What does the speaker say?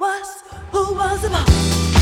was, who was the boss?